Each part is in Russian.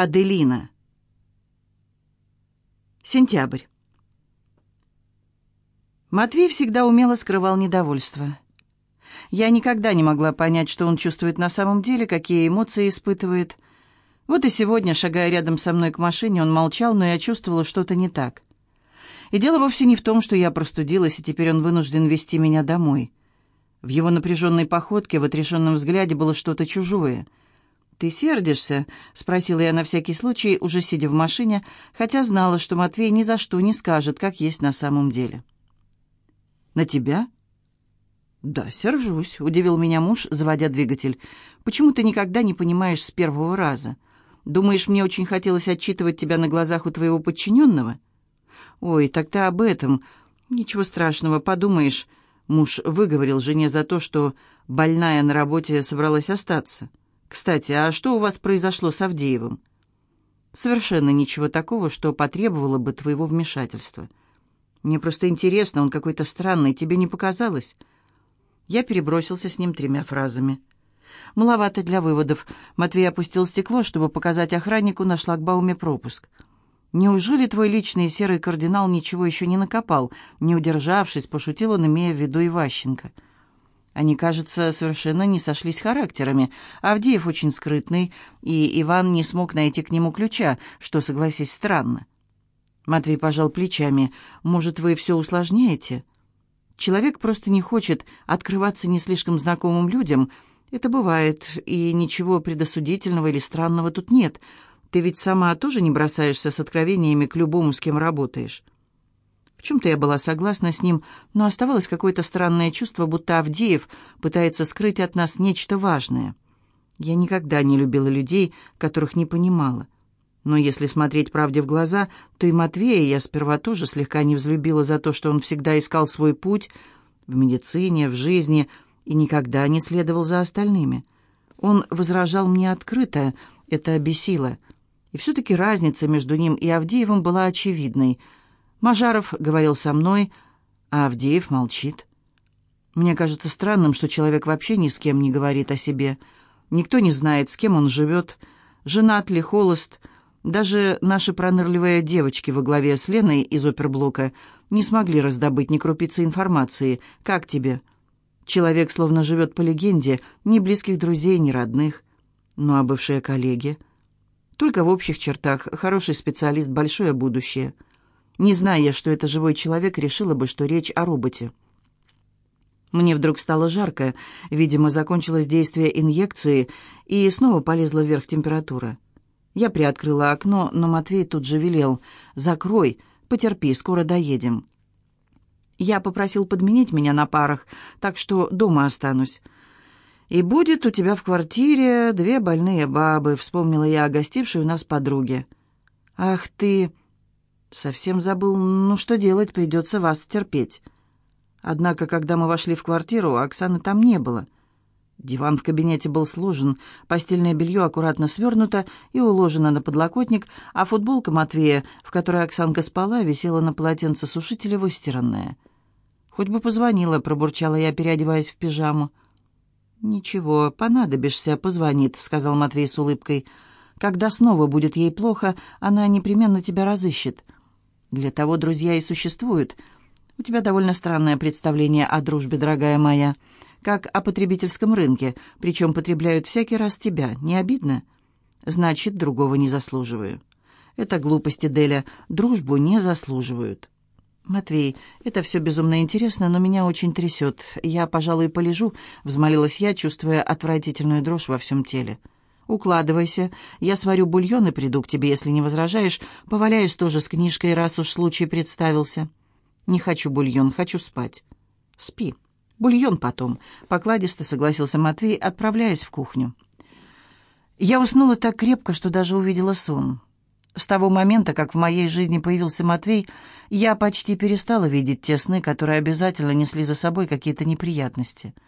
Аделина. Сентябрь. Матвей всегда умело скрывал недовольство. Я никогда не могла понять, что он чувствует на самом деле, какие эмоции испытывает. Вот и сегодня, шагая рядом со мной к машине, он молчал, но я чувствовала что-то не так. И дело вовсе не в том, что я простудилась, и теперь он вынужден вести меня домой. В его напряженной походке, в отрешенном взгляде было что-то чужое — «Ты сердишься?» — спросила я на всякий случай, уже сидя в машине, хотя знала, что Матвей ни за что не скажет, как есть на самом деле. «На тебя?» «Да, сержусь», — удивил меня муж, заводя двигатель. «Почему ты никогда не понимаешь с первого раза? Думаешь, мне очень хотелось отчитывать тебя на глазах у твоего подчиненного?» «Ой, так-то об этом. Ничего страшного, подумаешь». Муж выговорил жене за то, что больная на работе собралась остаться. Кстати, а что у вас произошло с Авдеевым? Совершенно ничего такого, что потребовало бы твоего вмешательства. Мне просто интересно, он какой-то странный, тебе не показалось? Я перебросился с ним тремя фразами. Маловато для выводов. Матвей опустил стекло, чтобы показать охраннику на шлагбауме пропуск. «Неужели твой личный серый кардинал ничего еще не накопал?» Не удержавшись, пошутил он, имея в виду Иващенко. «Иващенко». Они, кажется, совершенно не сошлись характерами. Авдеев очень скрытный, и Иван не смог найти к нему ключа, что, согласись, странно. Матвей пожал плечами. «Может, вы все усложняете?» «Человек просто не хочет открываться не слишком знакомым людям. Это бывает, и ничего предосудительного или странного тут нет. Ты ведь сама тоже не бросаешься с откровениями к любому, с кем работаешь». В чем-то я была согласна с ним, но оставалось какое-то странное чувство, будто Авдеев пытается скрыть от нас нечто важное. Я никогда не любила людей, которых не понимала. Но если смотреть правде в глаза, то и Матвея я сперва тоже слегка не взлюбила за то, что он всегда искал свой путь в медицине, в жизни и никогда не следовал за остальными. Он возражал мне открыто, это бесило. И все-таки разница между ним и Авдеевым была очевидной — Мажаров говорил со мной, а Авдеев молчит. Мне кажется странным, что человек вообще ни с кем не говорит о себе. Никто не знает, с кем он живет, женат ли, холост. Даже наши пронырливые девочки во главе с Леной из оперблока не смогли раздобыть ни крупицы информации. Как тебе? Человек словно живет по легенде, ни близких друзей, ни родных. Ну а бывшие коллеги? Только в общих чертах. Хороший специалист, большое будущее — не зная, что это живой человек, решила бы, что речь о роботе. Мне вдруг стало жарко, видимо, закончилось действие инъекции, и снова полезла вверх температура. Я приоткрыла окно, но Матвей тут же велел «Закрой, потерпи, скоро доедем». Я попросил подменить меня на парах, так что дома останусь. «И будет у тебя в квартире две больные бабы», — вспомнила я о гостившей у нас подруге. «Ах ты!» «Совсем забыл. Ну, что делать, придется вас терпеть». Однако, когда мы вошли в квартиру, Оксаны там не было. Диван в кабинете был сложен, постельное белье аккуратно свернуто и уложено на подлокотник, а футболка Матвея, в которой Оксанка спала, висела на полотенце сушителя выстиранная. «Хоть бы позвонила», — пробурчала я, переодеваясь в пижаму. «Ничего, понадобишься, позвонит», — сказал Матвей с улыбкой. «Когда снова будет ей плохо, она непременно тебя разыщет». Для того друзья и существуют. У тебя довольно странное представление о дружбе, дорогая моя, как о потребительском рынке, причем потребляют всякий раз тебя. Не обидно? Значит, другого не заслуживаю. Это глупости, Деля. Дружбу не заслуживают. «Матвей, это все безумно интересно, но меня очень трясет. Я, пожалуй, полежу», — взмолилась я, чувствуя отвратительную дрожь во всем теле. «Укладывайся. Я сварю бульон и приду к тебе, если не возражаешь. Поваляюсь тоже с книжкой, раз уж случай представился». «Не хочу бульон, хочу спать». «Спи. Бульон потом», — покладисто согласился Матвей, отправляясь в кухню. Я уснула так крепко, что даже увидела сон. С того момента, как в моей жизни появился Матвей, я почти перестала видеть те сны, которые обязательно несли за собой какие-то неприятности —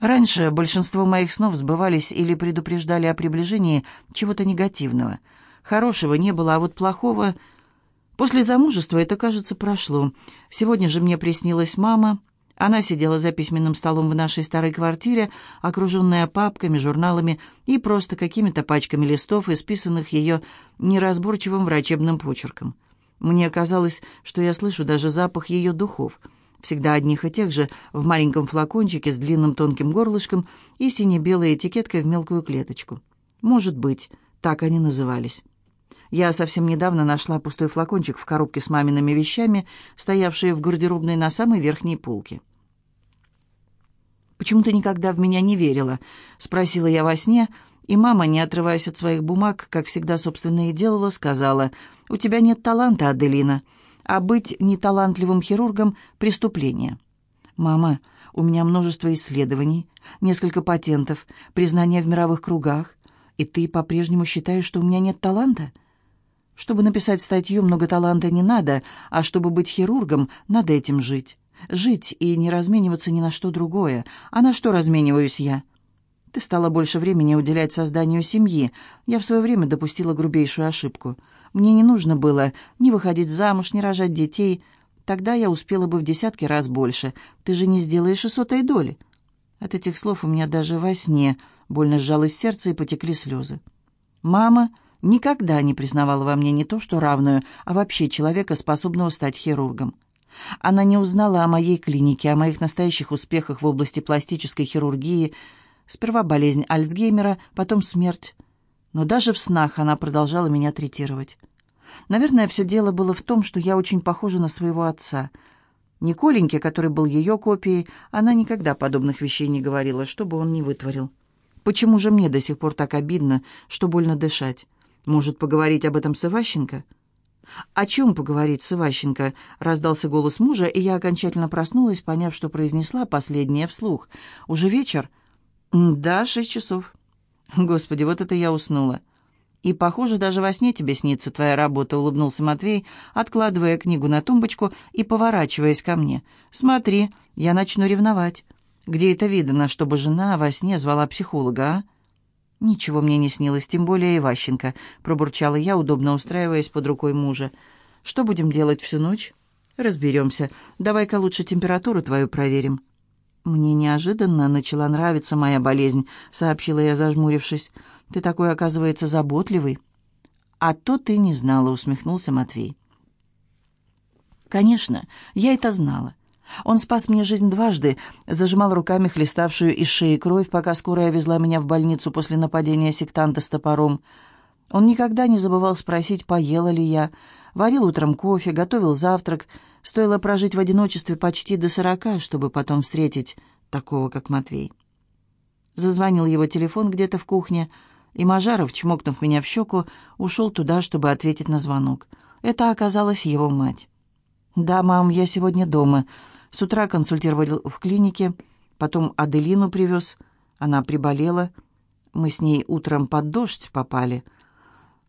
Раньше большинство моих снов сбывались или предупреждали о приближении чего-то негативного. Хорошего не было, а вот плохого... После замужества это, кажется, прошло. Сегодня же мне приснилась мама. Она сидела за письменным столом в нашей старой квартире, окруженная папками, журналами и просто какими-то пачками листов, исписанных ее неразборчивым врачебным почерком. Мне казалось, что я слышу даже запах ее духов, всегда одних и тех же, в маленьком флакончике с длинным тонким горлышком и сине-белой этикеткой в мелкую клеточку. Может быть, так они назывались. Я совсем недавно нашла пустой флакончик в коробке с мамиными вещами, стоявшие в гардеробной на самой верхней полке. «Почему ты никогда в меня не верила?» — спросила я во сне, и мама, не отрываясь от своих бумаг, как всегда собственно и делала, сказала, «У тебя нет таланта, Аделина, а быть неталантливым хирургом — преступление». «Мама, у меня множество исследований, несколько патентов, признания в мировых кругах, и ты по-прежнему считаешь, что у меня нет таланта?» Чтобы написать статью, много таланта не надо, а чтобы быть хирургом, надо этим жить. Жить и не размениваться ни на что другое. А на что размениваюсь я? Ты стала больше времени уделять созданию семьи. Я в свое время допустила грубейшую ошибку. Мне не нужно было ни выходить замуж, ни рожать детей. Тогда я успела бы в десятки раз больше. Ты же не сделаешь и сотой доли. От этих слов у меня даже во сне больно сжалось сердце и потекли слезы. Мама никогда не признавала во мне не то, что равную, а вообще человека, способного стать хирургом. Она не узнала о моей клинике, о моих настоящих успехах в области пластической хирургии. Сперва болезнь Альцгеймера, потом смерть. Но даже в снах она продолжала меня третировать. Наверное, все дело было в том, что я очень похожа на своего отца. Николеньке, который был ее копией, она никогда подобных вещей не говорила, что бы он ни вытворил. Почему же мне до сих пор так обидно, что больно дышать? Может, поговорить об этом с Иващенко?» «О чем поговорить с Иващенко?» — раздался голос мужа, и я окончательно проснулась, поняв, что произнесла последнее вслух. «Уже вечер?» «Да, шесть часов». «Господи, вот это я уснула». «И, похоже, даже во сне тебе снится твоя работа», — улыбнулся Матвей, откладывая книгу на тумбочку и поворачиваясь ко мне. «Смотри, я начну ревновать. Где это видно, чтобы жена во сне звала психолога, а?» «Ничего мне не снилось, тем более Иващенко», — пробурчала я, удобно устраиваясь под рукой мужа. «Что будем делать всю ночь?» «Разберемся. Давай-ка лучше температуру твою проверим». «Мне неожиданно начала нравиться моя болезнь», — сообщила я, зажмурившись. «Ты такой, оказывается, заботливый». «А то ты не знала», — усмехнулся Матвей. «Конечно, я это знала. Он спас мне жизнь дважды, зажимал руками хлеставшую из шеи кровь, пока скорая везла меня в больницу после нападения сектанта с топором. Он никогда не забывал спросить, поела ли я, варил утром кофе, готовил завтрак. Стоило прожить в одиночестве почти до сорока, чтобы потом встретить такого, как Матвей. Зазвонил его телефон где-то в кухне, и Мажаров, чмокнув меня в щеку, ушел туда, чтобы ответить на звонок. Это оказалась его мать. «Да, мам, я сегодня дома. С утра консультировал в клинике, потом Аделину привез. Она приболела. Мы с ней утром под дождь попали.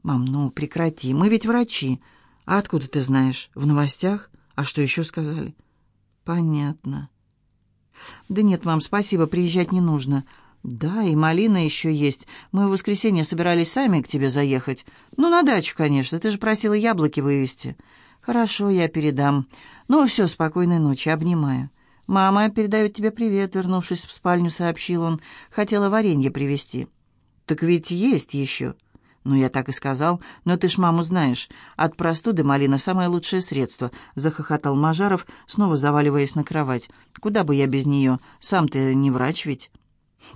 «Мам, ну прекрати, мы ведь врачи. А откуда ты знаешь? В новостях? А что еще сказали?» «Понятно». «Да нет, мам, спасибо, приезжать не нужно». «Да, и малина еще есть. Мы в воскресенье собирались сами к тебе заехать. Ну, на дачу, конечно. Ты же просила яблоки вывезти». «Хорошо, я передам. Ну, все, спокойной ночи, обнимаю». «Мама передает тебе привет», — вернувшись в спальню, сообщил он. «Хотела варенье привезти». «Так ведь есть еще». «Ну, я так и сказал. Но ты ж маму знаешь. От простуды малина самое лучшее средство», — захохотал Мажаров, снова заваливаясь на кровать. «Куда бы я без нее? Сам ты не врач ведь».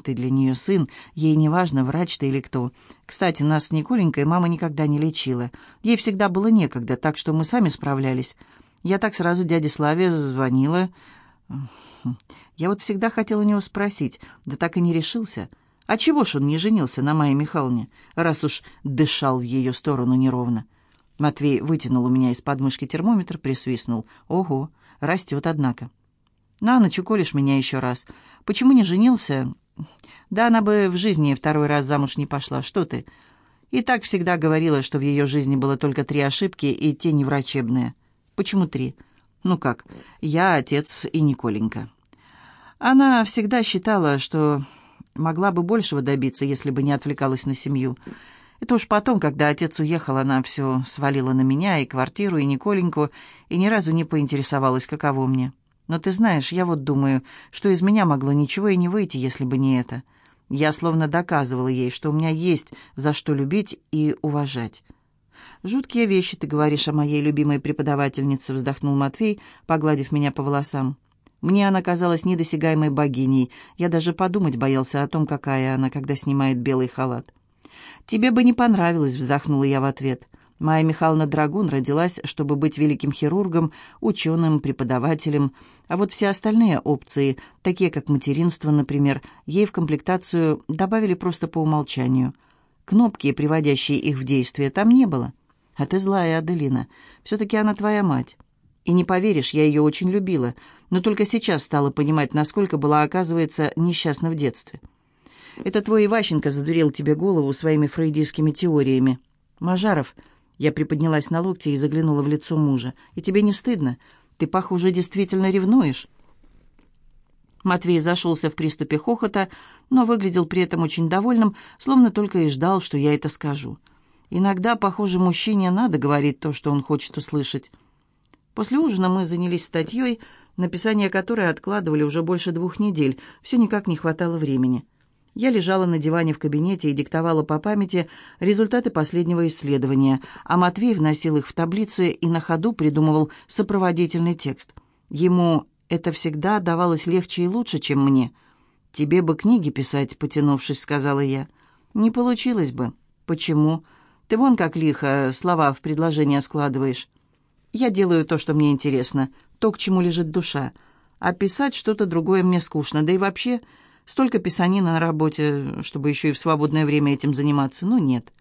Ты для нее сын, ей не важно, врач ты или кто. Кстати, нас с Николенькой мама никогда не лечила. Ей всегда было некогда, так что мы сами справлялись. Я так сразу дяде Славе звонила. Я вот всегда хотел у него спросить, да так и не решился. А чего ж он не женился на Майе Михайловне, раз уж дышал в ее сторону неровно? Матвей вытянул у меня из подмышки термометр, присвистнул. Ого, растет, однако. На ночь уколешь меня еще раз. Почему не женился? Да она бы в жизни второй раз замуж не пошла. Что ты? И так всегда говорила, что в ее жизни было только три ошибки, и те неврачебные. Почему три? Ну как, я, отец и Николенька. Она всегда считала, что могла бы большего добиться, если бы не отвлекалась на семью. Это уж потом, когда отец уехал, она все свалила на меня, и квартиру, и Николеньку, и ни разу не поинтересовалась, каково мне. Но ты знаешь, я вот думаю, что из меня могло ничего и не выйти, если бы не это. Я словно доказывала ей, что у меня есть за что любить и уважать. «Жуткие вещи ты говоришь о моей любимой преподавательнице», — вздохнул Матвей, погладив меня по волосам. Мне она казалась недосягаемой богиней. Я даже подумать боялся о том, какая она, когда снимает белый халат. «Тебе бы не понравилось», — вздохнула я в ответ. Майя Михайловна Драгун родилась, чтобы быть великим хирургом, ученым, преподавателем, а вот все остальные опции, такие как материнство, например, ей в комплектацию добавили просто по умолчанию. Кнопки, приводящие их в действие, там не было. А ты злая, Аделина. Все-таки она твоя мать. И не поверишь, я ее очень любила, но только сейчас стала понимать, насколько была, оказывается, несчастна в детстве. Это твой Иващенко задурил тебе голову своими фрейдистскими теориями. Мажаров, я приподнялась на локте и заглянула в лицо мужа. «И тебе не стыдно? Ты, похоже, действительно ревнуешь?» Матвей зашелся в приступе хохота, но выглядел при этом очень довольным, словно только и ждал, что я это скажу. Иногда, похоже, мужчине надо говорить то, что он хочет услышать. После ужина мы занялись статьей, написание которой откладывали уже больше двух недель, все никак не хватало времени. Я лежала на диване в кабинете и диктовала по памяти результаты последнего исследования, а Матвей вносил их в таблицы и на ходу придумывал сопроводительный текст. Ему это всегда давалось легче и лучше, чем мне. «Тебе бы книги писать», — потянувшись, сказала я. «Не получилось бы». «Почему? Ты вон как лихо слова в предложение складываешь». «Я делаю то, что мне интересно, то, к чему лежит душа. А писать что-то другое мне скучно, да и вообще...» Столько писанина на работе, чтобы еще и в свободное время этим заниматься, ну нет.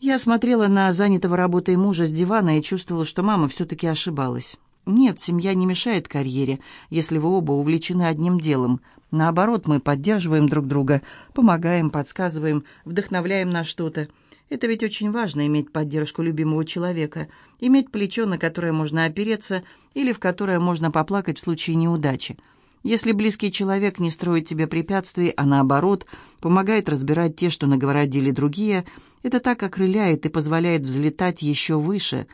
Я смотрела на занятого работой мужа с дивана и чувствовала, что мама все-таки ошибалась. Нет, семья не мешает карьере, если вы оба увлечены одним делом. Наоборот, мы поддерживаем друг друга, помогаем, подсказываем, вдохновляем на что-то. Это ведь очень важно, иметь поддержку любимого человека, иметь плечо, на которое можно опереться или в которое можно поплакать в случае неудачи. Если близкий человек не строит тебе препятствий, а наоборот, помогает разбирать те, что наговорили другие, это так окрыляет и позволяет взлетать еще выше.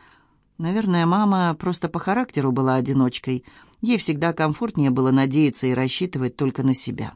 Наверное, мама просто по характеру была одиночкой. Ей всегда комфортнее было надеяться и рассчитывать только на себя.